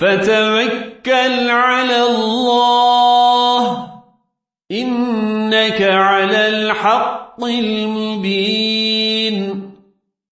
فتوكل على الله. إنك على الحق المبين.